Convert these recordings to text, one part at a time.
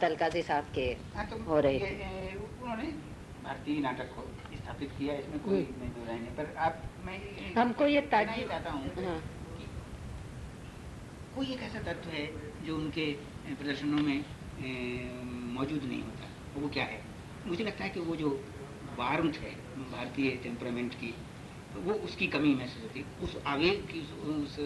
तलकाजी साहब के हाँ तो हो रहे उन्होंने भारतीय नाटक को स्थापित किया इसमें कोई हम्म। नहीं दो राय नहीं पर आप मैं हमको ये चाहता हूँ हाँ। कोई एक ऐसा तत्व है जो उनके प्रदर्शनों में मौजूद नहीं होता वो क्या है? मुझे लगता है कि वो जो वार्मथ है भारतीय टेम्परामेंट की वो उसकी कमी महसूस होती है। उस आवेग की उस, उस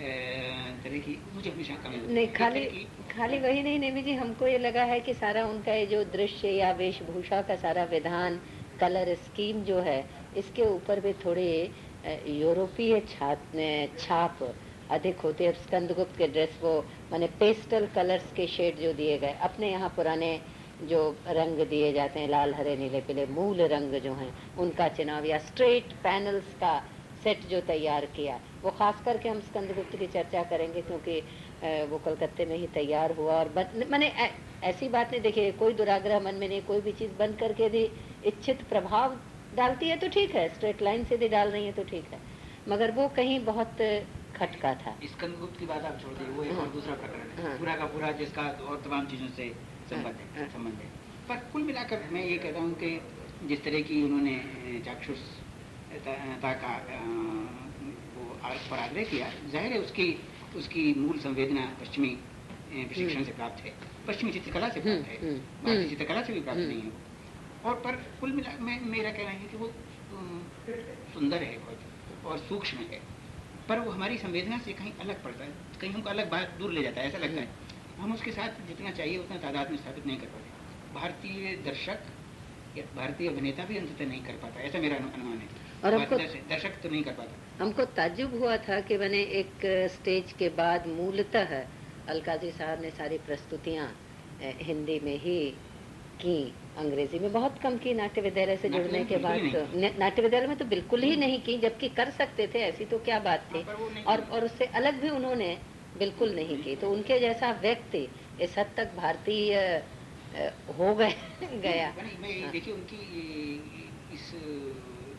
तरह की मुझे हमेशा कमी नहीं खाली खाली वही नहीं नेमी जी हमको ये लगा है कि सारा उनका ये जो दृश्य या वेशभूषा का सारा विधान कलर स्कीम जो है इसके ऊपर भी थोड़े यूरोपीय छाप छाप अधिक होते हैं। स्कंदगुप्त के ड्रेस वो माने पेस्टल कलर्स के शेड जो दिए गए अपने यहाँ पुराने जो रंग दिए जाते हैं लाल हरे नीले पीले मूल रंग जो हैं उनका चुनाव या स्ट्रेट पैनल्स का सेट जो तैयार किया। वो खास करके हम स्कंदगुप्त की चर्चा करेंगे क्योंकि वो कलकत्ते में ही तैयार हुआ और बन, मैंने ऐसी बात नहीं देखिए कोई दुराग्रह मन में नहीं कोई भी चीज़ बन करके यदि इच्छित प्रभाव डालती है तो ठीक है स्ट्रेट लाइन से यदि डाल रही है तो ठीक है मगर वो कहीं बहुत खटका था स्कंदगुप्त की बात आप छोड़ दीजिए वो एक हाँ। और दूसरा प्रकरण है हाँ। पूरा का पूरा जिसका और तमाम चीज़ों से संबंध हाँ। है संबंध है पर कुल मिलाकर मैं ये कहता हूँ कि जिस तरह की उन्होंने चाक्षुषता का आ- पर आग्रह किया ज़ाहिर है उसकी उसकी मूल संवेदना पश्चिमी प्रशिक्षण से प्राप्त है। पश्चिमी चित्रकला से प्राप्त है। हम्म, हम्म, भारतीय हम्म। चित्रकला से भी प्राप्त। नहीं है। और पर कुल मिला मैं मेरा कहना है कि वो सुंदर है बहुत और सूक्ष्म है। पर वो हमारी संवेदना से कहीं अलग पड़ता है कहीं हमको अलग बात दूर ले जाता है ऐसा लगता है। हम उसके साथ जितना चाहिए उतना तादाद में स्थापित नहीं कर पाते। भारतीय दर्शक या भारतीय अभिनेता भी अंततः नहीं कर पाता ऐसा मेरा अनु- अनुमान है। और दर्शक- दर्शक तो नहीं कर पाता। हमको ताजुब हुआ था कि मैंने एक स्टेज के बाद मूलतः अलकाजी साहब ने सारी प्रस्तुतियाँ हिंदी में ही की अंग्रेज़ी में बहुत कम की नाट्य विद्यालय से जुड़ने के बाद तो नाट्य विद्यालय में तो बिल्कुल ही नहीं की जबकि कर सकते थे ऐसी तो क्या बात थी। हाँ, नहीं और और उससे अलग भी उन्होंने बिल्कुल नहीं की। तो उनके जैसा व्यक्ति इस हद तक भारतीय हो गए गया। हाँ। देखिए उनकी इस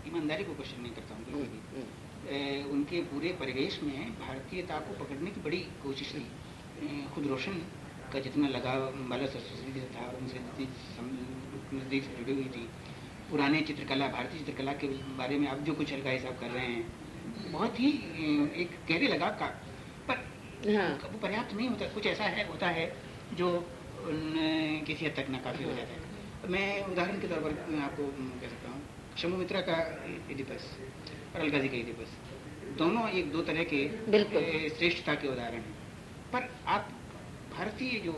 ईमानदारी को क्वेश्चन नहीं करता हूँ उनके पूरे परिवेश में भारतीयता को पकड़ने की बड़ी कोशिश रही। खुद रोशन का जितना लगाव बाला सरस्वती से था उनसे जितनी नज़दीक से जुड़ी हुई थी। पुराने चित्रकला भारतीय चित्रकला के बारे में अब जो कुछ हल्का हिसाब कर रहे हैं बहुत ही एक गहरे लगाव का। पर हाँ। वो पर्याप्त नहीं होता कुछ ऐसा है होता है जो किसी हद तक नाकाफी हो जाता है। मैं उदाहरण के तौर पर आपको कह सकता हूँ। शमु मित्रा का एडिपस। और अलका अलगाजी का एडिपस दोनों एक दो तरह के। श्रेष्ठता के उदाहरण। हैं पर आप भारतीय जो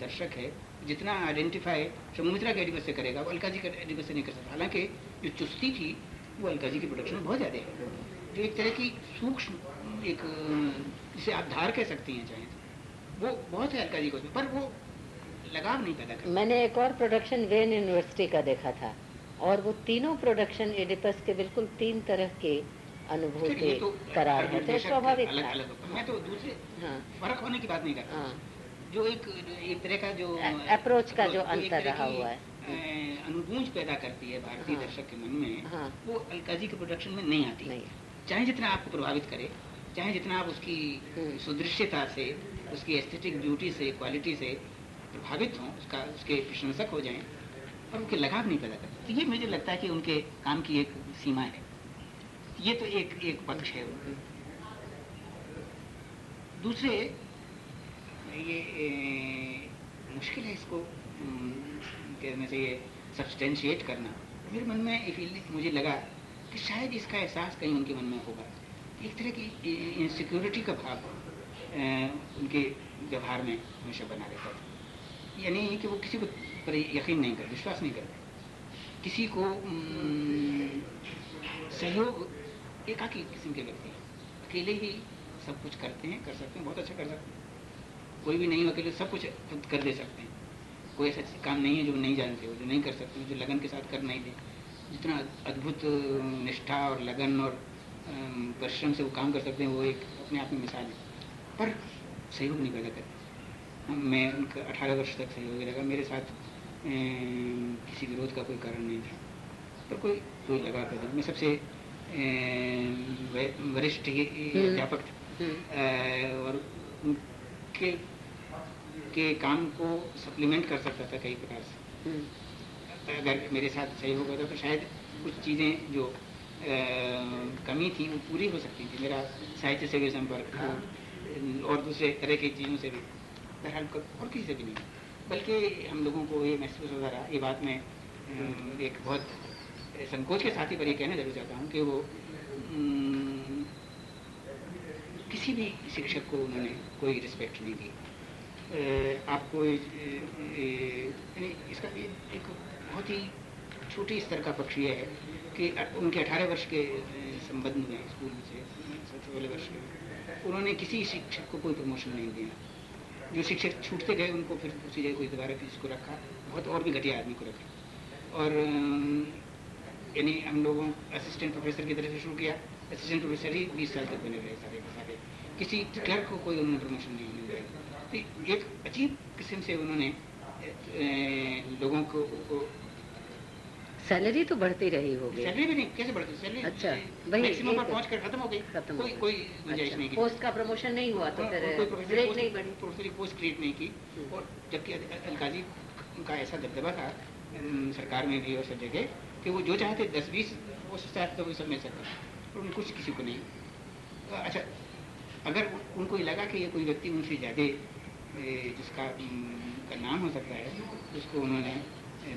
दर्शक है जितना आइडेंटिफाई शमु मित्रा के एडिपस से करेगा वो अलकाजी के एडिपस से नहीं कर सकता। हालाँकि जो चुस्ती थी वो अलकाजी की प्रोडक्शन में बहुत ज़्यादा है। जो एक तरह की सूक्ष्म एक जिसे आप धार कह सकती हैं चाहे तो वो बहुत है अलकाजी को पर वो लगाव नहीं पैदा करता। मैंने एक और प्रोडक्शन वेन यूनिवर्सिटी का देखा था। और वो तीनों प्रोडक्शन एडिपस के बिल्कुल तीन तरह के अनुभूति ये तो करार है तो स्वाभाविक अलग मैं तो दूसरे हाँ फ़र्क होने की बात नहीं करता हाँ जो एक एक तरह का जो अ- approach का जो अंतर रहा हुआ है। अनुगूंज पैदा करती है भारतीय हाँ। दर्शक के मन में हाँ। वो अलकाजी के प्रोडक्शन में नहीं आती नहीं चाहे जितना आपको प्रभावित करे चाहे जितना आप उसकी हम्म। सुदृश्यता से उसकी एस्थेटिक ब्यूटी से क्वालिटी से प्रभावित हों उसका उसके प्रशंसक हो जाएँ और उनके लगाव नहीं पैदा करते। तो ये मुझे लगता है कि उनके काम की एक सीमा है। ये तो एक एक पक्ष है। दूसरे ये ए, मुश्किल है इसको कहने से ये सब्सटेंशिएट करना। मेरे मन में एक मुझे लगा कि शायद इसका एहसास कहीं उनके मन में होगा। एक तरह की इनसिक्योरिटी का भाव उनके व्यवहार में हमेशा बना रहता था यानी कि वो किसी को पर यकीन नहीं करते विश्वास नहीं करते। किसी को अम, सहयोग एकाकी किस्म के व्यक्ति हैं। अकेले ही सब कुछ करते हैं कर सकते हैं बहुत अच्छा कर सकते हैं। कोई भी नहीं हो अकेले सब कुछ कर दे सकते हैं। कोई ऐसा काम नहीं है जो नहीं जानते हो जो नहीं कर सकते जो लगन के साथ कर नहीं। दे जितना अद्भुत निष्ठा और लगन और परिश्रम से वो काम कर सकते हैं वो एक अपने आप में मिसाल है। पर सहयोग नहीं पैदा करते। मैं उनका अठारह वर्ष तक सहयोगी लगा मेरे साथ किसी विरोध का कोई कारण नहीं था। पर कोई कोई लगा कर मैं सबसे वरिष्ठ ही- हम्म। अध्यापक था। हम्म, और उनके के काम को सप्लीमेंट कर सकता था कई प्रकार से। हम्म। अगर मेरे साथ सही होगा तो शायद कुछ चीज़ें जो आ, कमी थी वो पूरी हो सकती थी। मेरा साहित्य से भी संपर्क और दूसरे तरह की चीज़ों से भी। बहरहाल और किसी से भी नहीं। बल्कि हम लोगों को ये महसूस हो रहा ये बात मैं एक बहुत संकोच के साथ ही पर ये कहना ज़रूर चाहता हूँ कि वो किसी भी शिक्षक को उन्होंने कोई रिस्पेक्ट नहीं दी। आपको इसका एक बहुत ही छोटी स्तर का पक्ष ये है कि उनके 18 वर्ष के संबंध में, स्कूल से सबसे पहले वर्ष के, उन्होंने किसी शिक्षक को कोई प्रमोशन नहीं दिया। जो शिक्षक छूटते गए उनको फिर उसी जगह कोई दोबारा फ़ीस को रखा। बहुत और भी घटिया आदमी को रखा। और यानी हम लोगों असिस्टेंट प्रोफेसर की तरफ़ से शुरू किया। असिस्टेंट प्रोफेसर ही बीस साल तक बने रहे सारे के सारे। किसी क्लर्क को कोई उन्होंने प्रमोशन नहीं मिल रहा तो एक अजीब किस्म से उन्होंने लोगों को, सैलरी तो बढ़ती रही होगी। सैलरी भी नहीं कैसे बढ़ती? सैलरी अच्छा वही मैक्सिमम पर पहुँच कर खत्म हो गई। खत्म कोई कोई गुंजाइश अच्छा, नहीं की। पोस्ट का प्रमोशन नहीं हुआ तो फिर ग्रेड नहीं बढ़ी। प्रोफेसर पोस्ट क्रिएट नहीं की। हम्म। और जबकि अलकाजी का ऐसा दबदबा था सरकार में भी और सब जगह कि वो जो चाहते दस बीस वो चाहते तो वो सब मिल सकता और उनको कुछ किसी को नहीं। अच्छा अगर उनको लगा कि ये कोई व्यक्ति उनसे ज़्यादा जिसका का नाम हो सकता है उसको उन्होंने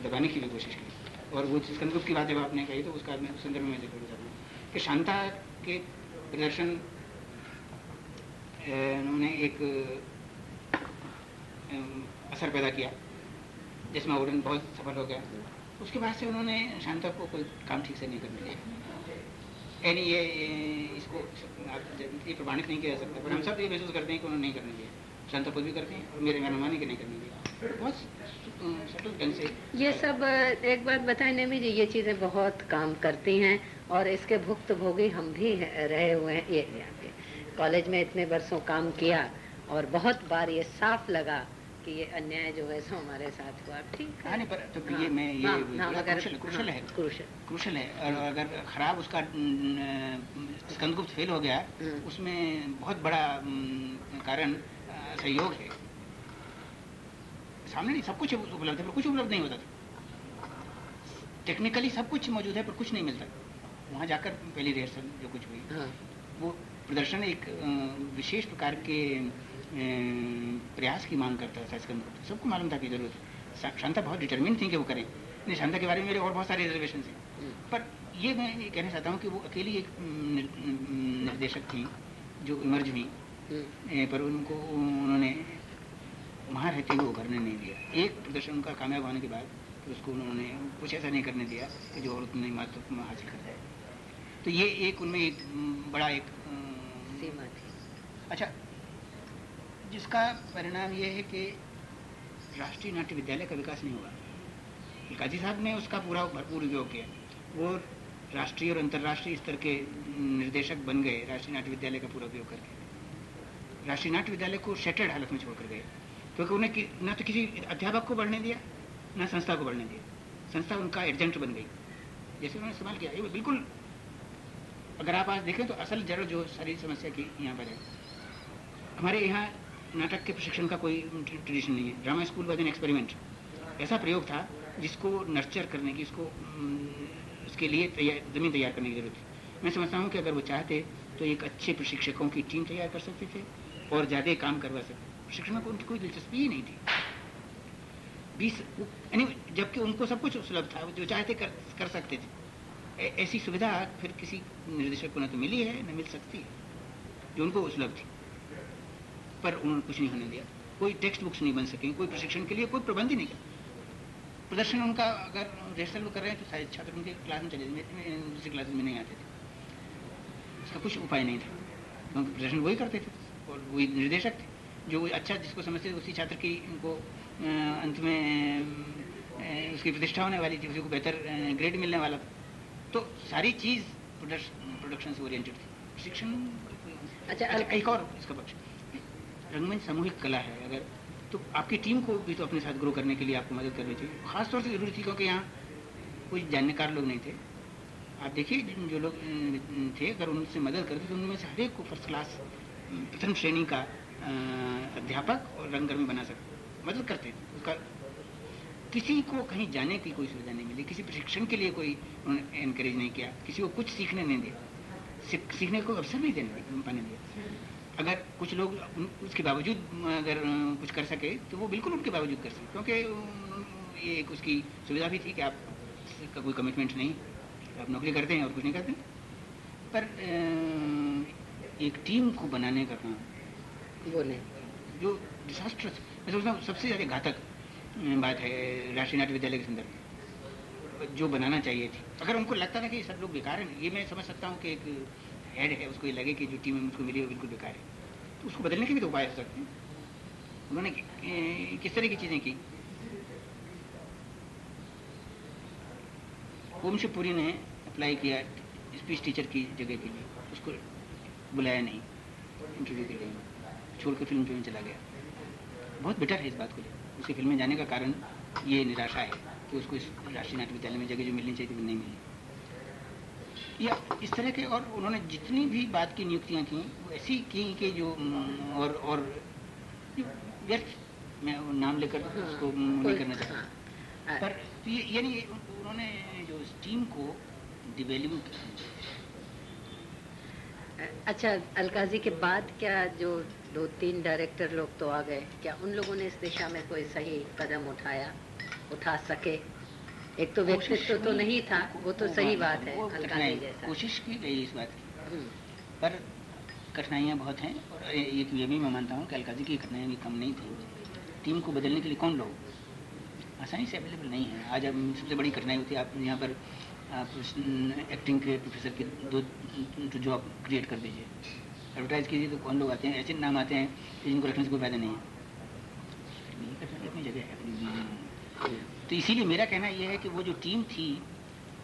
दबाने की भी कोशिश की। और वो स्कंदगुप्त की बात जब आपने कही तो उसका मैं संदर्भ में ज़िक्र हूँ कि शांता के प्रदर्शन उन्होंने एक असर पैदा किया, जिसमें वो बहुत सफल हो गया। उसके बाद से उन्होंने शांता को कोई काम ठीक से नहीं करने दिया। यानी ये इसको ये प्रमाणित नहीं किया जा सकता, पर हम सब ये महसूस करते हैं कि उन्होंने नहीं करने दिया। शांता खुद भी करते हैं और मेरे अनुमान के नहीं करने दिया। बहुत ढंग से ये सब एक बात बताने में ये चीज़ें बहुत काम करती हैं और इसके भुक्त भोगी हम भी रहे हुए हैं ये कॉलेज में इतने वर्षों काम किया और बहुत बार ये साफ़ लगा कि ये अन्याय जो है सो हमारे साथ हुआ। ठीक है। पर तो हाँ, ये मैं ये हाँ, हाँ, क्रुशल, क्रुशल है। क्रुशल है। और अगर खराब उसका स्कंदगुप्त फेल हो गया हम्म। उसमें बहुत बड़ा कारण सहयोग है। सामने नहीं सब कुछ उपलब्ध है पर कुछ उपलब्ध नहीं होता था। टेक्निकली सब कुछ मौजूद है पर कुछ नहीं मिलता। वहाँ जाकर पहली रिहर्सल जो कुछ हुई वो प्रदर्शन एक विशेष प्रकार के प्रयास की मांग करता था इसका सबको मालूम था कि ज़रूरत शांता बहुत डिटर्मिन थी कि वो करें। नहीं शांता के बारे में मेरे और बहुत सारे रिजर्वेशन थे हम्म। पर ये मैं ये कहना चाहता हूँ कि वो अकेली एक निर्देशक थी जो इमर्ज हुई। हम्म। पर उनको उन्होंने वहाँ रहते हुए उभरने नहीं दिया। एक प्रदर्शन उनका कामयाब होने के बाद तो उसको उन्होंने कुछ ऐसा नहीं करने दिया कि जो औरत नहीं महत्व हासिल कर जाए तो ये एक उनमें एक बड़ा एक सीमा थी। अच्छा जिसका परिणाम ये है कि राष्ट्रीय नाट्य विद्यालय का विकास नहीं हुआ। काजी साहब ने उसका पूरा भरपूर उपयोग किया वो राष्ट्रीय और अंतर्राष्ट्रीय स्तर के निर्देशक बन गए राष्ट्रीय नाट्य विद्यालय का पूरा उपयोग करके। राष्ट्रीय नाट्य विद्यालय को सेटल्ड हालत में छोड़कर गए। क्योंकि उन्हें न तो किसी अध्यापक को बढ़ने दिया, न संस्था को बढ़ने दिया। संस्था उनका एजेंट बन गई। जैसे उन्होंने इस्तेमाल किया, ये बिल्कुल अगर आप आज देखें तो असल जड़ जो सारी समस्या की यहाँ पर है। हमारे यहाँ नाटक के प्रशिक्षण का कोई ट्रेडिशन नहीं है। Drama school was an experiment. ऐसा प्रयोग था जिसको नर्चर करने की, इसको उसके लिए तैयार ज़मीन तैयार करने की ज़रूरत थी। मैं समझता हूँ कि अगर वो चाहते तो एक अच्छे प्रशिक्षकों की टीम तैयार कर सकते थे और ज़्यादा काम करवा सकते। प्रशिक्षण में उनकी कोई दिलचस्पी ही नहीं थी। बीस यानी जबकि उनको सब कुछ सुलभ था जो चाहते कर, कर सकते थे। ऐसी सुविधा फिर किसी निर्देशक को न तो मिली है न मिल सकती है जो उनको सुलभ थी। पर उन्होंने कुछ नहीं होने दिया। कोई टेक्स्ट बुक्स नहीं बन सके कोई प्रशिक्षण के लिए कोई प्रबंध ही नहीं किया। प्रदर्शन उनका अगर रिहर्सल कर रहे हैं तो शायद छात्र उनके क्लास में चले दूसरी क्लास में नहीं आते थे। उसका कुछ उपाय नहीं था। क्योंकि प्रदर्शन वही करते थे और वही निर्देशक थे। जो अच्छा जिसको समझते थे उसी छात्र की उनको अंत में उसकी प्रतिष्ठा होने वाली थी उसी को बेहतर ग्रेड मिलने वाला। था तो सारी चीज़ प्रोडक्शन से ओरिएंटेड थी। शिक्षण अच्छा, अच्छा एक और इसका पक्ष। रंगमंच सामूहिक कला है अगर तो आपकी टीम को भी तो अपने साथ ग्रो करने के लिए आपको मदद करनी चाहिए। खासतौर से ज़रूरी थी क्योंकि यहाँ कोई जानकार लोग नहीं थे। आप देखिए जो लोग थे अगर उनसे मदद करते तो उनमें से हर एक को फ़र्स्ट क्लास प्रथम श्रेणी का अध्यापक और रंगकर्मी बना सकते मदद करते थे उसका किसी को कहीं जाने की कोई सुविधा नहीं मिली। किसी प्रशिक्षण के लिए कोई उन्होंने इनकरेज नहीं किया। किसी को कुछ सीखने नहीं दिया। सीखने को अवसर नहीं देने पाने दिया अगर कुछ लोग उसके बावजूद अगर कुछ कर सके तो वो बिल्कुल उनके बावजूद कर सके। क्योंकि ये एक उसकी सुविधा भी थी कि आप का कोई कमिटमेंट नहीं, आप नौकरी करते हैं और कुछ नहीं करते पर एक टीम को बनाने का काम वो नहीं जो डिजास्टर्स मैं सोचता हूँ सबसे ज़्यादा घातक बात है राष्ट्रीय नाट्य विद्यालय के संदर्भ में। जो बनाना चाहिए थी। अगर उनको लगता था कि सब लोग बेकार हैं, ये मैं समझ सकता हूँ कि एक हेड है, उसको ये लगे कि जो टीम मुझको मिली वो बिल्कुल बेकार है। तो उसको बदलने के भी तो उपाय हो सकते हैं। उन्होंने किस तरह की चीज़ें की? पुरी ने अप्लाई किया स्पीच टीचर की जगह के लिए। उसको बुलाया नहीं। इंटरव्यू के लिए। छोड़ कर फ़िल्म में चला गया। बहुत बेटर है इस बात को लेकर। उसकी फ़िल्म में जाने का कारण ये निराशा है कि उसको इस राष्ट्रीय नाट्य विद्यालय में जगह जो मिलनी चाहिए थी वो नहीं मिली। या इस तरह के और उन्होंने जितनी भी बात की नियुक्तियाँ की वो ऐसी की कि जो और और व्यर्थ मैं नाम लेकर हाँ, उसको नहीं करना चाहता। हाँ। पर यानी उन्होंने जो इस टीम को डिवेल्यू अच्छा अलकाजी के बाद क्या जो दो तीन डायरेक्टर लोग तो आ गए क्या उन लोगों ने इस दिशा में कोई सही कदम उठाया उठा सके? एक तो व्यक्तित्व तो नहीं था वो तो सही बात है अलकाजी जैसा। कोशिश की गई इस बात की। हम्म। पर कठिनाइयाँ बहुत हैं और एक ये भी मैं मानता हूँ कि अलकाजी की कठिनाइयाँ भी कम नहीं थी। टीम को बदलने के लिए कौन लोग? आसानी से अवेलेबल नहीं है। आज अब सबसे बड़ी कठिनाई होती है आप यहाँ पर आप एक्टिंग के प्रोफेसर की दो जॉब क्रिएट कर दीजिए। एडवर्टाइज कीजिए तो कौन लोग आते हैं? ऐसे नाम आते हैं कि जिनको रखने से कोई फ़ायदा नहीं है। है तो इसीलिए मेरा कहना यह है कि वो जो टीम थी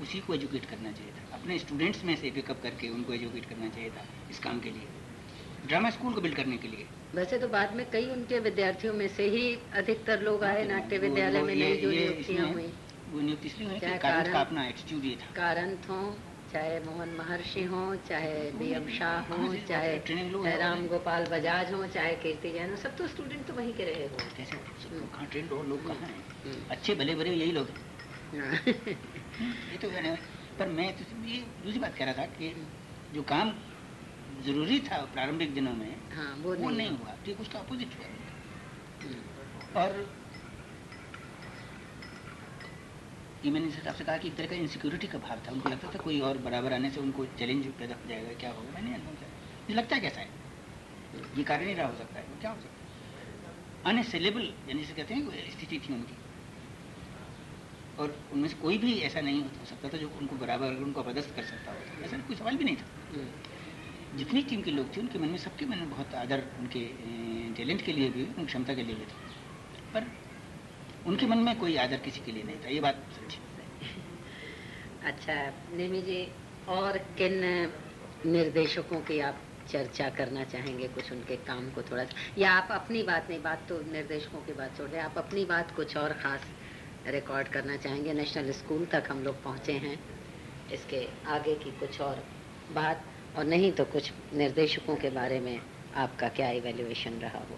उसी को एजुकेट करना चाहिए था। अपने स्टूडेंट्स में से पिकअप करके उनको एजुकेट करना चाहिए था इस काम के लिए। ड्रामा स्कूल को बिल्ड करने के लिए। वैसे तो बाद में कई उनके विद्यार्थियों में से ही अधिकतर लोग आए नाट्य विद्यालय में नई जो नियुक्तियाँ हुई। वो नियुक्ति इसलिए हुई कि कारण का अपना एटीट्यूड ये था। कारण हो चाहे मोहन महर्षि हो चाहे बी एम शाह हो चाहे राम गोपाल बजाज हो चाहे कीर्ति जैन हो सब तो स्टूडेंट तो वहीं के रहे हो। कैसे ट्रेंड हो? लोग कहाँ हैं? हम्म। अच्छे भले भले यही लोग हाँ। ये तो पर मैं तो ये दूसरी बात कह रहा था कि जो काम ज़रूरी था प्रारंभिक दिनों में हाँ, वो, वो नहीं, नहीं हुआ। ठीक उसका अपोजिट हुआ। हम्म। और ये मैंने इस से कहा कि एक तरह का इनसिक्योरिटी का भाव था। उनको लगता था कोई और बराबर आने से उनको चैलेंज पैदा हो जाएगा। क्या होगा? मैंने अनुभव मुझे लगता है कैसा है। ये कार्य नहीं रहा हो सकता है। क्या हो सकता है? अनसेलेबल यानी जिसे कहते हैं स्थिति थी उनकी। और उनमें से कोई भी ऐसा नहीं हो सकता था जो उनको बराबर उनको अपदस्थ कर सकता हो। ऐसा कोई सवाल भी नहीं था। हम्म। जितनी टीम के लोग थे उनके मन में सबके मन में बहुत आदर उनके टैलेंट के लिए भी उनकी क्षमता के लिए भी था। पर उनके मन में कोई आदर किसी के लिए नहीं था, ये बात सच्ची। अच्छा नेमी जी, और किन निर्देशकों की आप चर्चा करना चाहेंगे कुछ उनके काम को थोड़ा? सा या आप अपनी बात नहीं, बात तो निर्देशकों की बात छोड़ रहे आप अपनी बात कुछ और ख़ास रिकॉर्ड करना चाहेंगे? नेशनल स्कूल तक हम लोग पहुँचे हैं, इसके आगे की कुछ और बात, और नहीं तो कुछ निर्देशकों के बारे में आपका क्या इवेल्युएशन रहा है?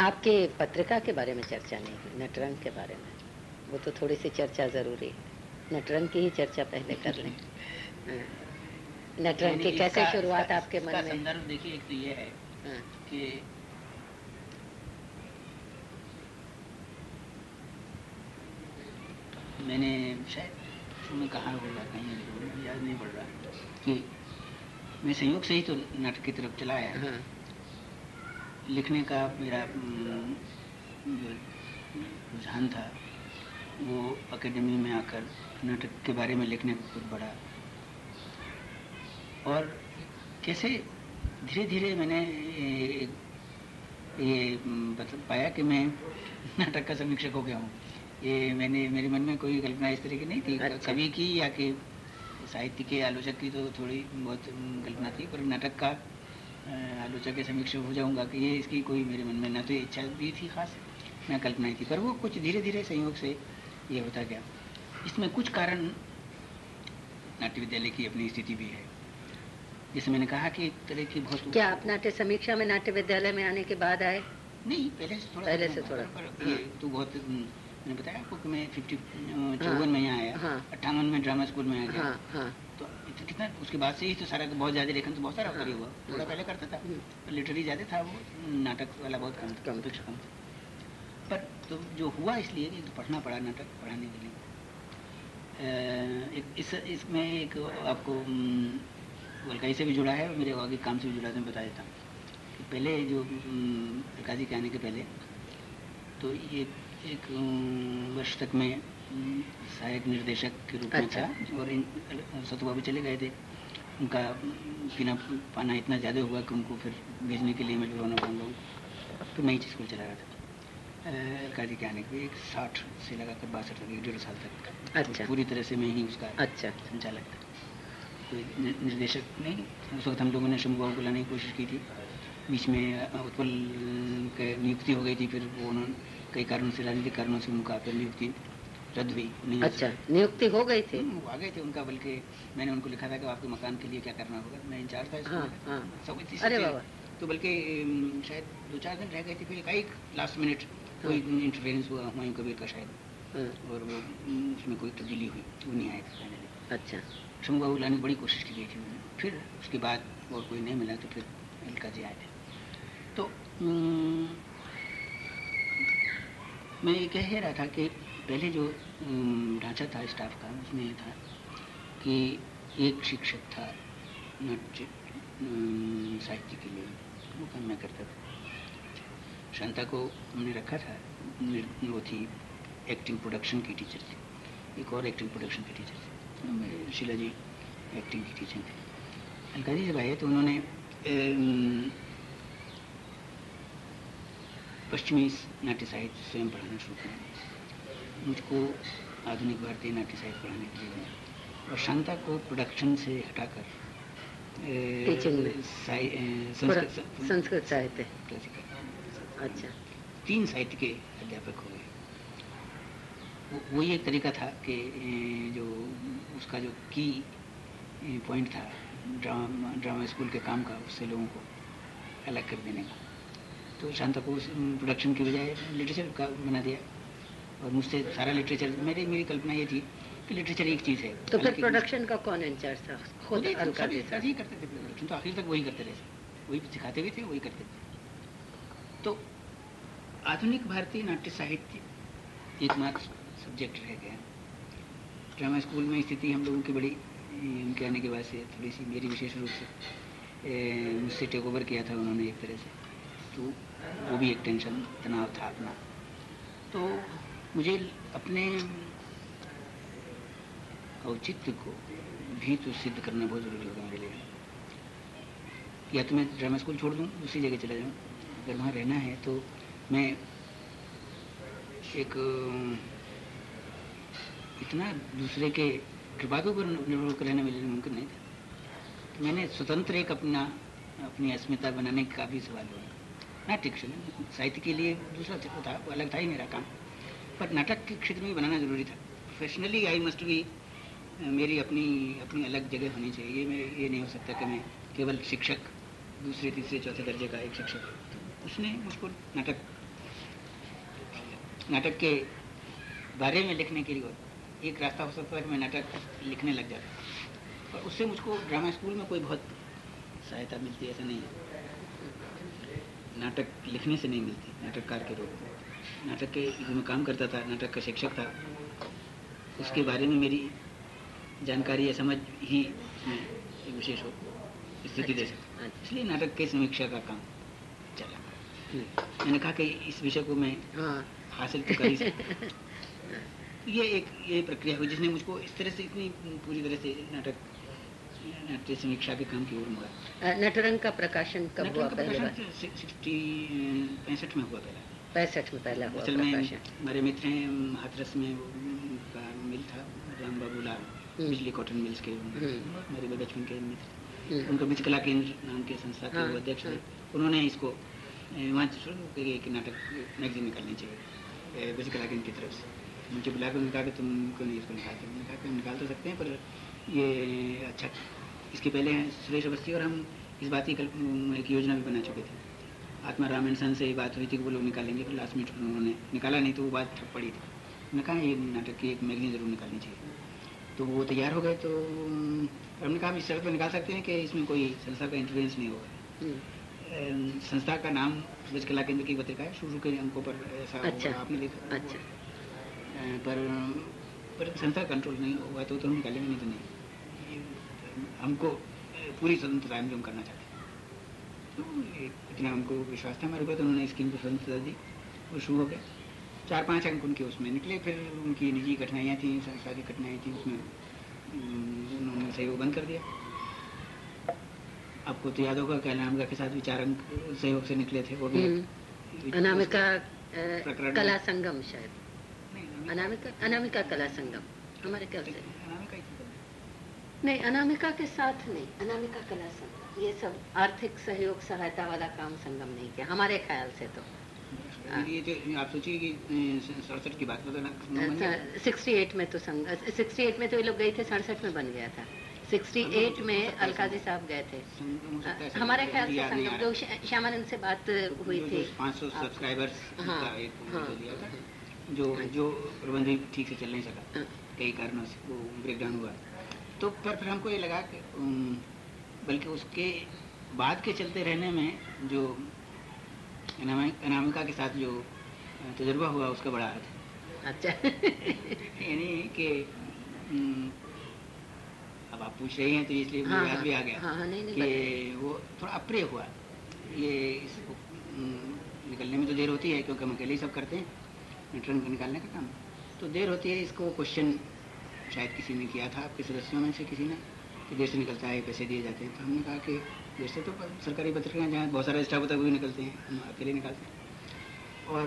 आपके पत्रिका के बारे में चर्चा नहीं हुई नटरंग के बारे में वो तो थोड़ी सी चर्चा ज़रूरी है नटरंग की ही चर्चा पहले कर लें हाँ। नटरंग की कैसे शुरुआत आपके मन में संदर्भ देखिए एक तो ये है हाँ। कि मैंने शायद कहा होगा कहीं याद नहीं पड़ रहा कि मैं संयोग से ही तो नाटक की तरफ़ चला आया हाँ। लिखने का मेरा जो रुझान था वो अकेडमी में आकर नाटक के बारे में लिखने का कुछ बड़ा। और कैसे धीरे धीरे मैंने ये, ये मतलब पाया कि मैं नाटक का समीक्षक हो गया हूँ। ये मैंने मेरे मन में कोई कल्पना इस तरह की नहीं थी। अच्छा। कवि की या कि साहित्य के आलोचक की तो थोड़ी बहुत कल्पना थी पर नाटक का आलोचक के समीक्षक हो जाऊँगा कि ये इसकी कोई मेरे मन में ना तो इच्छा भी थी खास न कल्पना थी। पर वो कुछ धीरे धीरे संयोग से ये होता गया। इसमें कुछ कारण नाट्य विद्यालय की अपनी स्थिति भी है। जैसे मैंने कहा कि एक तरह की बहुत क्या आप नाट्य समीक्षा में नाट्य विद्यालय में आने के बाद आए? नहीं पहले से थोड़ा पहले से थोड़ा। ये तो बहुत मैंने बताया आपको कि मैं फिफ्टी चौवन में यहाँ आया हाँ। अट्ठावन में ड्रामा स्कूल में आ गया। हाँ हाँ। तो कितना उसके बाद से ही तो सारा बहुत ज़्यादा लेखन तो बहुत सारा हुआ। थोड़ा पहले करता था। हम्म। लिटरेरी ज़्यादा था वो नाटक वाला बहुत कम कम। अपेक्षा कम था। पर तो जो हुआ इसलिए कि तो पढ़ना पड़ा नाटक पढ़ाने के लिए। एक इस इसमें एक आपको हम्म, वलकाई से भी जुड़ा है और मेरे आगे काम से भी जुड़ा है मैं बता देता हूँ कि पहले जो हम्म, काजी के आने के पहले तो ये एक वर्ष तक मैं सहायक निर्देशक के रूप में अच्छा। था और इन सतु बाबू चले गए थे। उनका पीना पाना इतना ज़्यादा हुआ कि उनको फिर भेजने के लिए मजबूर होना पड़ा लोगों। फिर मैं ही स्कूल चला रहा था। काजी के आने के एक साठ से लगाकर बासठ तक एक डेढ़ साल तक। अच्छा। पूरी तरह से मैं ही उसका अच्छा। संचालक था। कोई निर्देशक नहीं। उस वक्त हम लोगों ने शंभू बाबू को लाने की कोशिश की थी। बीच में उत्पल के नियुक्ति हो गई थी फिर वो उन्होंने कई कारणों से राजनीतिक कारणों से उनका फिर नियुक्ति हुई नहीं अच्छा नियुक्ति हो गई थी? हम्म, आ गए थे उनका बल्कि मैंने उनको लिखा था कि आपके मकान के लिए क्या करना होगा। मैं इंचार्ज था हाँ, हाँ। सब अरे बाबा। तो बल्कि शायद दो चार दिन रह गए थे फिर एक लास्ट मिनट कोई इंटरफेरेंस हुआ हुमायूं कबीर का शायद। हाँ, और वो उसमें कोई तब्दीली हुई वो नहीं आए थे फाइनली अच्छा। शंभू बाबू लाने की बड़ी कोशिश की गई थी उन्होंने फिर उसके बाद और कोई नहीं मिला तो फिर अलका जी आए थे। तो मैं ये कह रहा था कि पहले जो ढांचा था स्टाफ का, उसमें ये था कि एक शिक्षक था नाट्य साहित्य के लिए, वो काम मैं करता था। शांता को हमने रखा था वो थी एक्टिंग प्रोडक्शन की टीचर थी, एक और एक्टिंग प्रोडक्शन की टीचर थी शीला जी एक्टिंग की टीचर थी। अलका जी जब आए तो उन्होंने पश्चिमी नाट्य साहित्य स्वयं पढ़ाना शुरू किया। मुझको आधुनिक भारतीय नाट्य साहित्य पढ़ाने के लिए और शांता को प्रोडक्शन से हटाकर में। संस्कृत साहित्य। अच्छा। तीन साहित्य के अध्यापक हो गए। वो- एक तरीका था कि जो उसका जो की पॉइंट था ड्रामा ड्रामा स्कूल के काम का उससे लोगों को अलग कर देने का। तो शांता को प्रोडक्शन की बजाय लिटरेचर का बना दिया। और मुझसे सारा लिटरेचर मेरी मेरी कल्पना ये थी कि लिटरेचर एक चीज़ है। तो फिर प्रोडक्शन का कौन इंचार्ज था? खुद ही करते थे प्रोडक्शन तो आखिर तक वही करते रहे। वही सिखाते भी थे वही करते थे। तो आधुनिक भारतीय नाट्य साहित्य एकमात्र सब्जेक्ट रह गया। ड्रामा स्कूल में स्थिति हम लोगों की बड़ी उनके आने के बाद से थोड़ी सी मेरी विशेष रूप से मुझसे टेक ओवर किया था उन्होंने एक तरह से। तो वो भी एक टेंशन तनाव था अपना। तो मुझे अपने औचित्य को भी तो सिद्ध करना बहुत ज़रूरी होगा मेरे लिए। या तो मैं ड्रामा स्कूल छोड़ दूँ, दूसरी जगह चला जाऊँ। अगर वहाँ रहना है तो मैं एक इतना दूसरे के कृपा के ऊपर निर्भर रहना मेरे लिए मुमकिन नहीं था। तो मैंने स्वतंत्र एक अपना, अपनी अस्मिता बनाने का भी सवाल हुआ में साहित्य के लिए दूसरा था अलग था ही मेरा काम। पर नाटक के क्षेत्र में बनाना ज़रूरी था। प्रोफेशनली आई मस्ट भी मेरी अपनी अपनी अलग जगह होनी चाहिए। ये मैं, ये नहीं हो सकता कि मैं केवल शिक्षक, दूसरे, तीसरे, चौथे दर्जे का एक शिक्षक तो उसने मुझको नाटक नाटक के बारे में लिखने के लिए एक रास्ता हो सकता है कि मैं नाटक लिखने लग जाता और उससे मुझको ड्रामा स्कूल में कोई बहुत सहायता मिलती, ऐसा नहीं है। नाटक लिखने से नहीं मिलती, नाटककार के रूप में। नाटक के मैं काम करता था नाटक का शिक्षक था। उसके बारे में मेरी जानकारी या समझ ही एक विशेष हो स्थिति दे सकता। अच्छा। इसलिए नाटक के समीक्षा का काम चला। हम्म, मैंने कहा कि इस विषय को मैं हाँ। हासिल तो कर ही सकता ये एक ये प्रक्रिया हुई जिसने मुझको इस तरह से इतनी पूरी तरह से नाटक नाट्य समीक्षा के काम की ओर मोड़ा। नटरंग का प्रकाशन कब हुआ पहली बार? पैंसठ में हुआ पहला। पैंसठ में पहला हुआ असल में प्रकाशन। हमारे मित्र हैं हाथरस में उनका मिल था राम बाबू लाल हम्म। बिजली कॉटन मिल्स के मेरे बचपन के मित्र। हम्म, उनका मित्र कला केंद्र नाम के संस्था के हाँ, अध्यक्ष थे हाँ। उन्होंने इसको ए, वहाँ से शुरू नाटक मैगजीन निकालनी चाहिए बच्चे कला केंद्र की तरफ़ से। मुझे बुला कर उन्होंने कहा कि तुम क्यों नहीं इसको निकालते? मैंने कहा कि निकाल तो सकते हैं पर ये अच्छा इसके पहले सुरेश अवस्थी और हम इस बात की एक योजना भी बना चुके थे। आत्मा रामायण सन से ये बात हुई थी कि वो लोग निकालेंगे फिर लास्ट मिनट उन्होंने निकाला नहीं तो वो बात ठप पड़ी थी। मैंने कहा ये नाटक की एक मैगजीन ज़रूर निकालनी चाहिए। तो वो तैयार हो गए तो हमने कहा इस शर्त पर निकाल सकते हैं कि इसमें कोई संस्था का इंफ्लुएंस नहीं होगा? हम्म। संस्था का नाम सूरज कला केंद्र की पत्रिका है शुरू के अंकों पर ऐसा अच्छा, आपने देखा अच्छा। पर पर संस्था कंट्रोल नहीं होगा तो, तो हम निकालेंगे नहीं तो नहीं। हमको पूरी स्वतंत्रता हम हम करना चाहते तो इतना हमको विश्वास था हमारे ऊपर तो उन्होंने स्कीम को स्वतंत्रता दी वो शुरू हो गया चार पाँच अंक उनके उसमें निकले फिर उनकी निजी कठिनाइयाँ थी शादी कठिनाई थी उसमें उन्होंने सहयोग बंद कर दिया। आपको तो याद होगा कि अनामिका के साथ भी चार अंक सहयोग से निकले थे वो भी हम्म। अनामिका कला संगम शायद। अनामिका। अनामिका कला संगम हमारे से। नहीं अनामिका के साथ नहीं अनामिका कला संगम। ये सब आर्थिक सहयोग सहायता वाला काम संगम नहीं किया हमारे ख्याल से तो। ये जो आप सोचिए कि सड़सठ की बात बताना सिक्सटी एट में तो संग सिक्सटी एट में तो ये लोग गए थे सड़सठ में बन गया था। सिक्सटी एट में अलकाजी साहब गए थे। हमारे ख्याल से संगम जो श्यामानंद से बात हुई थी। पाँच सौ सब्सक्राइबर्स हाँ, हाँ, जो हाँ। जो प्रबंध ठीक से चल नहीं सका। हाँ। कई कारणों से वो ब्रेक डाउन हुआ। तो पर फिर हमको ये लगा कि बल्कि उसके बाद के चलते रहने में जो अनामिका के साथ जो तजुर्बा हुआ उसका बड़ा अर्थ अच्छा। यानी कि अब आप पूछ रही हैं तो इसलिए हाँ, याद भी आ गया हाँ, हाँ, नहीं, नहीं, कि वो थोड़ा अप्रिय हुआ। ये इसको निकलने में तो देर होती है क्योंकि हम अकेले ही सब करते हैं ट्रंक निकालने का काम। तो देर होती है इसको क्वेश्चन शायद किसी ने किया था आपके सदस्यों में से किसी ने? कि देर से निकलता है, पैसे दिए जाते हैं। तो हमने कहा कि वैसे तो सरकारी पत्रिका जहाँ बहुत सारे स्टाफ होता है, वो भी निकलते हैं। हम अकेले निकालते हैं। और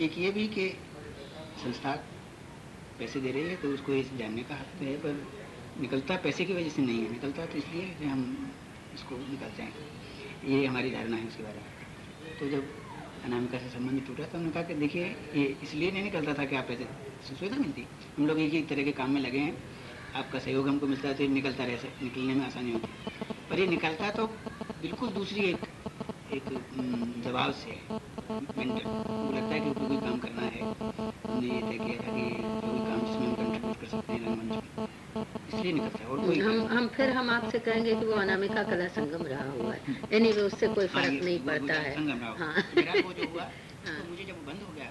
एक ये भी कि संस्था पैसे दे रही है तो उसको ये जानने का हक है, पर निकलता पैसे की वजह से नहीं है। निकलता तो इसलिए कि हम इसको निकालते हैं। ये हमारी धारणा है उसके बारे में। तो जब अनामिका से संबंध टूटा तो हमने कहा कि देखिए, ये इसलिए नहीं निकलता था कि आप पैसे, सुविधा मिलती। हम लोग एक ही तरह के काम में लगे हैं। आपका सहयोग हमको मिलता है तो निकलता रहे निकलने में आसानी होती पर ये निकलता तो बिल्कुल दूसरी एक एक दबाव से वो लगता है कि कोई काम करना है। हमने ये तय किया था कि कोई काम जिसमें हम कंट्रीब्यूट कर सकते हैं रंगमंच इसलिए निकलता है। और कोई हम हम फिर हम आपसे कहेंगे कि वो अनामिका कला संगम रहा हुआ है। यानी anyway, उससे कोई हाँ, फ़र्क नहीं पड़ता है। हाँ। मेरा वो जो हुआ हाँ। तो मुझे जब बंद हो गया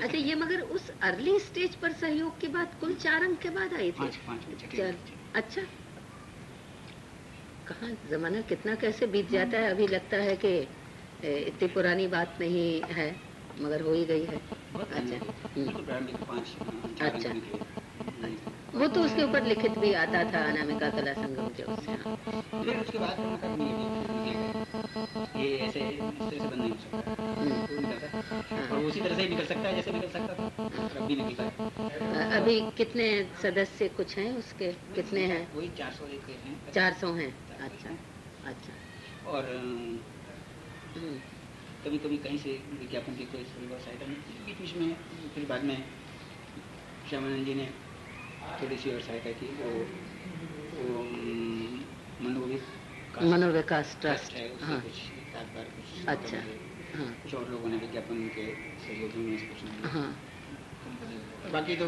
अच्छा ये मगर उस अर्ली स्टेज पर सहयोग के बाद कुल चार अंक के बाद आई थी? अच्छा। कहा जमाना कितना कैसे बीत जाता है? अभी लगता है कि इतनी पुरानी बात नहीं है मगर हो ही गई है। अच्छा। अच्छा। वो तो उसके ऊपर लिखित भी आता था अनामिका कला संगम के उससे ये ऐसे से बंद नहीं हो सकता। हम्म। और उसी तरह से निकल सकता है जैसे निकल सकता था। अभी कितने सदस्य कुछ हैं उसके? कितने हैं? वही चार सौ एक हैं। चार सौ हैं। अच्छा अच्छा। और हम्म। कभी कभी कहीं से विज्ञापन की कोई नहीं बीच बीच में फिर बाद में श्यामानंद जी ने थोड़ी सी और सहायता की। वो, वो मनोविकास ट्रस्ट। है। हाँ अच्छा। हाँ। कुछ और लोगों ने विज्ञापन के सहयोग में हाँ। बाकी तो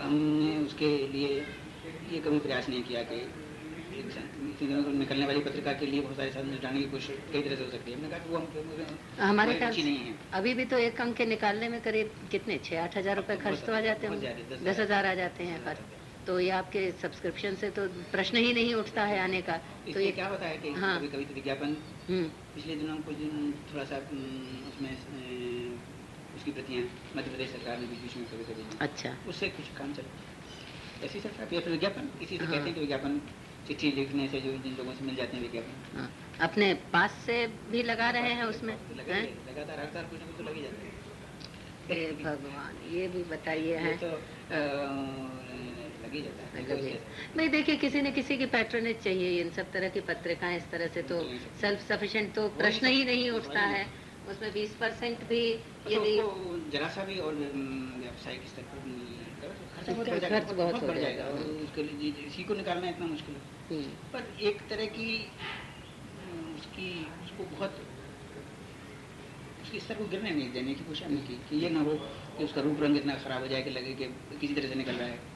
हमने उसके लिए ये कभी प्रयास नहीं किया कि निकलने वाली पत्रिका के लिए बहुत सारे साधन जुटाने की कोशिश कई तरह से हो सकती है। हमने कहा वो हम हमारे पास नहीं है। अभी भी तो एक अंक के निकालने में करीब कितने? छह आठ हज़ार रुपए खर्च तो आ जाते हैं दस हज़ार आ जाते हैं। खर्च तो ये आपके सब्सक्रिप्शन से तो प्रश्न ही नहीं उठता है आने का। तो ये क्या होता है कि हाँ। कभी कभी तो विज्ञापन हम्म। पिछले दिनों कुछ दिन थोड़ा सा उसमें उसकी प्रतियाँ मध्य प्रदेश सरकार ने बीच में कभी कभी अच्छा। उससे कुछ काम चलता ऐसी सरकार या फिर विज्ञापन इसी से कहते हैं कि विज्ञापन चिट्ठी लिखने से जो जिन लोगों से मिल जाते हैं विज्ञापन। हाँ, अपने पास से भी लगा रहे हैं उसमें? लगातार हर साल कुछ ना कुछ तो लगे जाते हैं। भगवान ये भी बताइए है? तो लगे जाता है नहीं देखिए किसी न किसी की पैट्रनेज चाहिए इन सब तरह की पत्रिकाएँ इस तरह से तो सेल्फ सफिशिएंट तो प्रश्न ही नहीं उठता है। उसमें बीस परसेंट भी तो यदि जरा सा भी और व्यावसायिक स्तर पर खर्च बहुत हो बढ़ जाएगा। और उसके लिए इसी को निकालना इतना मुश्किल है। पर एक तरह की उसकी उसको बहुत उसके स्तर को गिरने नहीं देने की कोशिश हमने की कि ये ना हो कि उसका रूप रंग इतना खराब हो जाए कि लगे कि किसी तरह से निकल रहा है।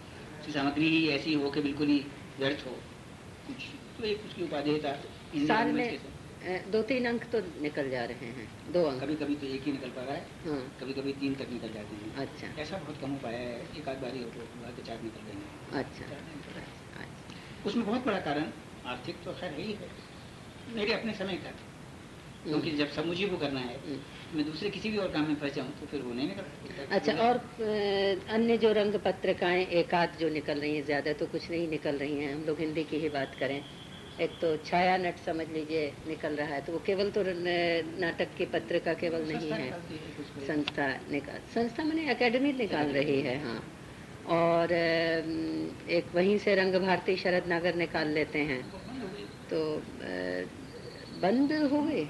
सामग्री ही ऐसी हो कि बिल्कुल ही व्यर्थ हो। कुछ तो एक उसकी उपाधेयता साल में दो तीन अंक तो निकल जा रहे हैं दो अंक। कभी कभी तो एक ही निकल पा रहा है हाँ। कभी कभी तीन तक निकल जाते हैं। अच्छा। ऐसा बहुत कम हो पाया है एक आध बारी हो तो चार निकल गए हैं। अच्छा। अच्छा। उसमें बहुत बड़ा कारण आर्थिक तो खैर है ही मेरे अपने समय का। क्योंकि जब सब मुझे वो करना है हम्म। मैं दूसरे किसी भी और काम में फंस जाऊँ तो फिर वो नहीं निकल अच्छा और अन्य जो रंग पत्रिकाएँ एक आध जो निकल रही हैं ज़्यादा तो कुछ नहीं निकल रही हैं? हम लोग हिंदी की ही बात करें। एक तो छाया नट समझ लीजिए निकल रहा है तो वो केवल तो नाटक की पत्रिका केवल नहीं है। संस्था निकाल संस्था मैंने एकेडमी निकाल रही है हाँ। और एक वहीं से रंग भारती शरद नगर निकाल लेते हैं। तो बंद हो गई।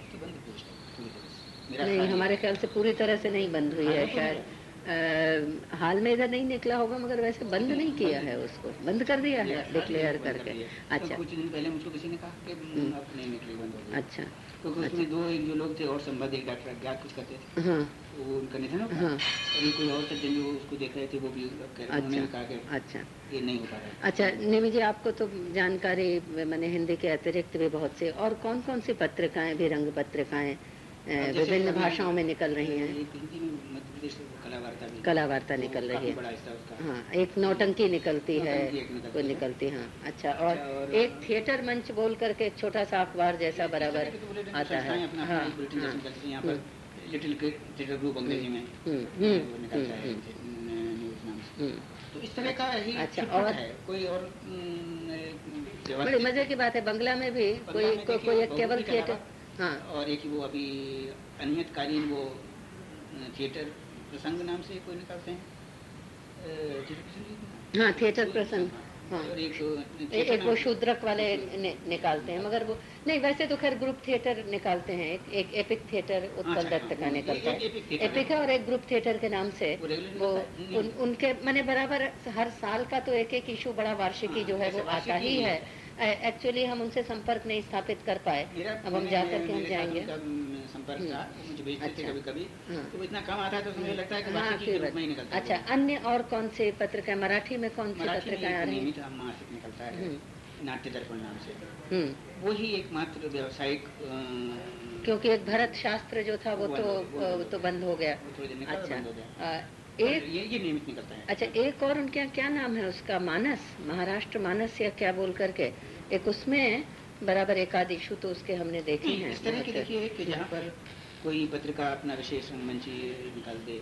नहीं हमारे ख्याल से पूरी तरह से नहीं बंद हुई है शायद। अ, हाल में इधर नहीं निकला होगा मगर वैसे बंद नहीं किया है उसको। बंद कर दिया है डिक्लेयर करके। अच्छा। कुछ दिन पहले मुझको किसी ने कहा कि हम्म। अब नहीं निकली बंद हो गई। अच्छा क्योंकि उसमें दो एक जो लोग थे और संबंध एक डॉक्टर अज्ञात कुछ करते थे। हाँ। वो उनका निधन हो गया हाँ। और कोई और सज्जन जो उसको देख रहे थे वो भी कह उन्होंने कहा कि अच्छा। ये नहीं हो पा रहा अच्छा निमी जी आपको तो जानकारी मैंने हिंदी के अतिरिक्त भी बहुत से और कौन कौन सी पत्रिकाएँ भी रंग पत्रिकाएँ विभिन्न भाषाओं में निकल रही हैं। में कला वार्ता निकल रही है। हाँ एक नौटंकी निकलती है। वो निकलती है। हाँ। अच्छा और अच्छा, एक थिएटर मंच बोल करके एक छोटा सा अखबार जैसा बराबर तो आता है। लिटिल थिएटर ग्रुप अंग्रेज़ी में। हम्म, वो हम्म, हम्म। तो इस तरह का ही अच्छा, और- है। कोई और बड़ी मज़े की बात है बंगला में भी कोई में कोई एक थिएटर हाँ। और एक वो अभी अनियतकालीन वो थिएटर प्रसंग नाम से कोई निकालते हैं। थिएटर हाँ थिएटर प्रसंग। हाँ। एक एक वो शूद्रक वाले नि, निकालते हैं मगर वो नहीं वैसे तो खैर ग्रुप थिएटर निकालते हैं। एक, एक एपिक थिएटर उत्पल अच्छा, दत्त का हाँ, निकलता है। एपिक है और एक ग्रुप थिएटर के नाम से वो है? उन, उनके मैंने बराबर हर साल का तो एक एक इशू बड़ा वार्षिकी हाँ, जो है वो आता ही। है। एक्चुअली हम उनसे संपर्क नहीं स्थापित कर पाए। अब हम मैंने- जा करके हम जाएँगे। संपर्क मुझे अच्छा। कभी कभी हाँ। तो इतना कम आता है तो मुझे लगता है कि हाँ, के में निकलता अच्छा अन्य और कौन से पत्रिका मराठी में कौन सी पत्रिकाएँ आ एक रही हैं? मासिक निकलता है हम्म। नाट्य दर्पण नाम से। हम्म। वो ही एकमात्र व्यावसायिक क्योंकि एक भरत शास्त्र जो था वो वो तो बंद- वो वो तो बंद हो गया। निकला अच्छा। हो एक ये ये नियमित निकलता है। अच्छा एक और उनके यहाँ क्या नाम है उसका? मानस? महाराष्ट्र मानस या क्या बोल करके? एक उसमें बराबर एक आध इशू तो उसके हमने देखे हैं। इस तरह की देखिए कि जहाँ पर कोई पत्रिका अपना विशेष रंगमंची निकाल दे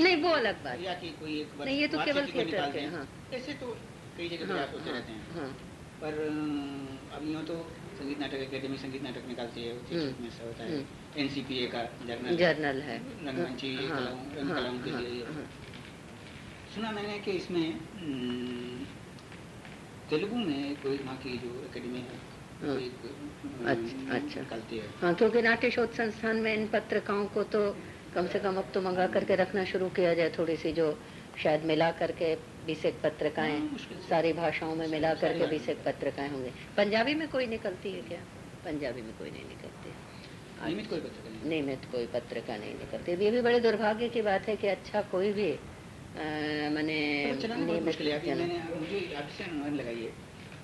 नहीं वो अलग बात या कि कोई एक नहीं, ये तो केवल को थिएटर निकाल के, हाँ। ऐसे तो कई जगह हाँ, हाँ, रहते हैं। हाँ, पर अब यूँ तो संगीत नाटक अकेडमी संगीत नाटक निकालती है उसी हम्म, में से होता है हम्म। एनसीपीए का जर्नल. जर्नल है. रंगमंची कलाओं के लिए। सुना मैंने कि इसमें हम्म, तेलुगु में कोई वहाँ की जो एकेडमी है हाँ। एक, हम्म, अच्छा, अच्छा। हाँ। क्योंकि नाट्य शोध संस्थान में इन पत्रिकाओं को तो कम से कम अब तो मंगा करके रखना शुरू किया जाए थोड़ी सी जो शायद मिला करके बीस एक पत्रिकाएँ। सारी भाषाओं में मिला करके बीस एक पत्रिकाएँ होंगी। पंजाबी में कोई निकलती है क्या? पंजाबी में कोई नहीं निकलती। नियमित कोई पत्रिका नहीं। नियमित कोई पत्रिका नहीं निकलती। ये भी बड़े दुर्भाग्य की बात है कि अच्छा कोई भी मैंने मुश्किल है। मुझे आपसे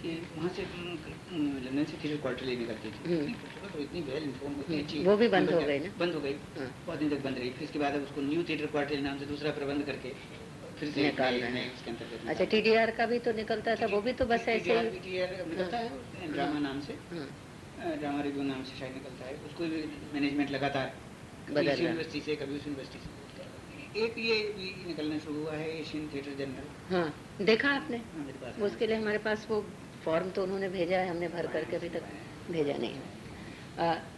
कि वहाँ से हम्म, लंदन से थिएटर क्वार्टरली निकलती थी। इतनी पुस्तकें तो इतनी वेल इन्फॉर्म इतनी हम्म, वो भी बंद हो गई ना? बंद हो गई। हाँ। बहुत दिन तक बंद रही। फिर इसके बाद उसको न्यू थिएटर क्वार्टरली नाम से दूसरा प्रबंध करके निकाल रहे हैं। अच्छा टीडीआर का भी तो निकलता था वो भी तो बस ऐसे ही निकलता है ड्रामा नाम से। हाँ, ड्रामा रिव्यू नाम से शायद निकलता है। उसको भी मैनेजमेंट लगातार कभी इस यूनिवर्सिटी से कभी उस यूनिवर्सिटी से एक ये भी निकलना शुरू हुआ है एशियन थिएटर जर्नल हाँ देखा आपने? हाँ, उसके लिए हमारे पास वो फॉर्म तो उन्होंने भेजा है हमने भर करके अभी तक भेजा नहीं है।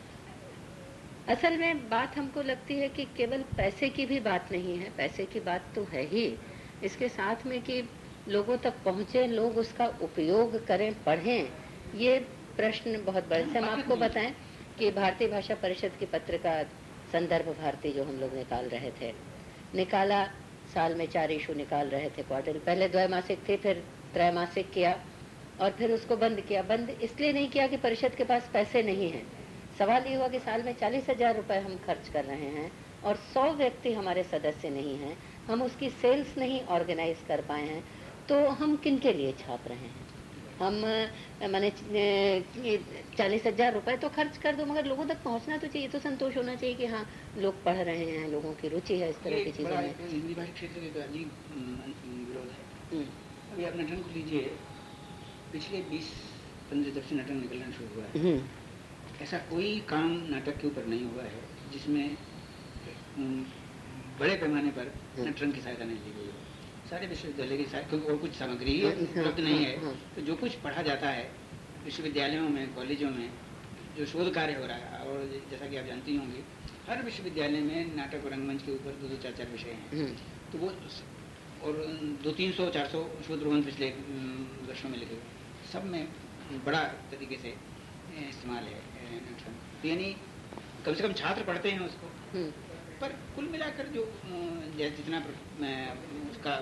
असल में बात हमको लगती है कि केवल पैसे की भी बात नहीं है पैसे की बात तो है ही। इसके साथ में कि लोगों तक पहुँचे लोग उसका उपयोग करें पढ़ें ये प्रश्न बहुत बड़े से हम आपको बताएँ कि भारतीय भाषा परिषद की पत्रिका संदर्भ भारती जो हम लोग निकाल रहे थे निकाला साल में चार इशू निकाल रहे थे क्वार्टर पहले द्वैमासिक थे फिर त्रैमासिक किया और फिर उसको बंद किया। बंद इसलिए नहीं किया कि परिषद के पास पैसे नहीं हैं। सवाल ये हुआ कि साल में चालीस हज़ार रुपए हम खर्च कर रहे हैं और सौ व्यक्ति हमारे सदस्य नहीं हैं हम उसकी सेल्स नहीं ऑर्गेनाइज कर पाए हैं तो हम किन के लिए छाप रहे हैं हम मैंने चालीस हज़ार रुपए तो खर्च कर दो मगर लोगों तक पहुँचना तो चाहिए तो संतोष होना चाहिए कि हाँ लोग पढ़ रहे हैं लोगों की रुचि है इस तरह की चीज़ों में है हम्म। अभी आप नटन को लीजिए पिछले बीस पंद्रह जब से नटन निकलना शुरू हुआ है हम्म। ऐसा कोई काम नाटक के ऊपर नहीं हुआ है जिसमें बड़े पैमाने पर हम्म। नटरंग की सहायता नहीं ली गई हो सारे विश्वविद्यालय की क्योंकि और कुछ सामग्री हाँ, उपलब्ध नहीं है हाँ। तो जो कुछ पढ़ा जाता है विश्वविद्यालयों में कॉलेजों में जो शोध कार्य हो रहा है और जैसा कि आप जानती होंगी हर विश्वविद्यालय में नाटक और रंगमंच के ऊपर दो दो चार चार विषय हैं हम्म। तो वो और दो तीन सौ चार सौ शोध रोहन पिछले वर्षों में लिखे हुए सब में बड़ा तरीके से इस्तेमाल है तो यानी कम से कम छात्र पढ़ते हैं उसको। हम्म। पर कुल मिलाकर जो जितना उसका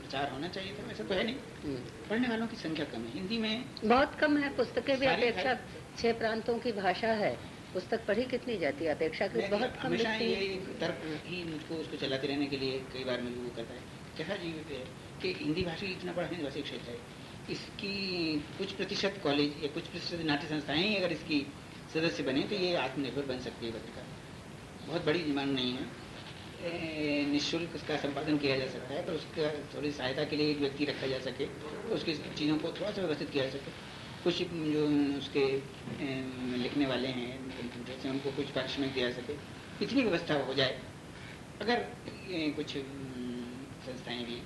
प्रचार होना चाहिए था वैसा तो है नहीं। हम्म। पढ़ने वालों की संख्या कम है। हिंदी में बहुत कम है। पुस्तकें भी अपेक्षा छह प्रांतों की भाषा है। पुस्तक पढ़ी कितनी जाती है? अपेक्षा की बहुत कम ये तर्क ही मुझको उसको चलाते रहने के लिए कई बार मुझे वो करता है। कैसा जीवित है कि हिंदी भाषा इतना बड़ा हिंदी भाषी क्षेत्र है। इसकी कुछ प्रतिशत कॉलेज या कुछ प्रतिशत नाट्य संस्थाएँ अगर इसकी सदस्य बने तो ये आत्मनिर्भर बन सकती है पत्रिका बहुत बड़ी डिमांड नहीं है। निःशुल्क उसका संपादन किया जा सकता है पर उसका थोड़ी सहायता के लिए एक व्यक्ति रखा जा सके तो उसकी चीज़ों को थोड़ा सा व्यवस्थित किया जा सके। कुछ जो उसके लिखने वाले हैं कंप्यूटर से उनको कुछ पारिश्रमिक दिया सके, इतनी व्यवस्था हो जाए। अगर कुछ संस्थाएँ भी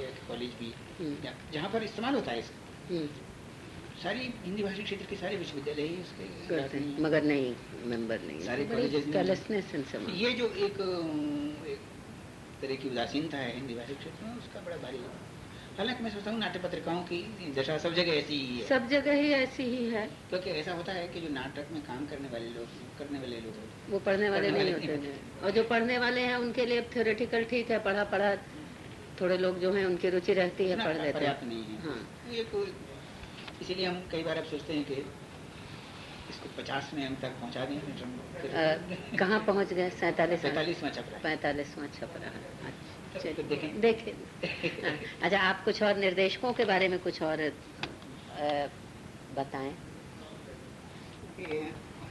या कॉलेज भी हम्म। जहाँ पर इस्तेमाल होता है इसका। हम्म। सारी हिंदी भाषी क्षेत्र के सारे विश्वविद्यालय ही उसके मगर नहीं मेंबर नहीं सारे कॉलेजेस ये जो एक, एक तरह की उदासीनता है हिंदी भाषी क्षेत्र में उसका बड़ा भारी हालाँकि मैं सोचता हूँ नाट्य पत्रिकाओं की दशा सब जगह ऐसी ही है। सब जगह ही ऐसी ही है। क्योंकि तो ऐसा होता है कि जो नाटक में काम करने वाले लोग करने वाले लोग वो पढ़ने वाले नहीं होते हैं। और जो पढ़ने वाले हैं उनके लिए थ्योरेटिकल ठीक है पढ़ा पढ़ा थोड़े लोग जो हैं उनकी रुचि रहती है पढ़ लेते हैं। हाँ। ये इसीलिए हम कई बार अब सोचते हैं कि इसको पचास में अंक तक पहुँचा दें कहाँ पहुँच गए? सैतालीस पैंतालीसवा छप रहा है अच्छा तो देखें। देखें। हाँ, अच्छा आप कुछ और निर्देशकों के बारे में कुछ और बताएँ।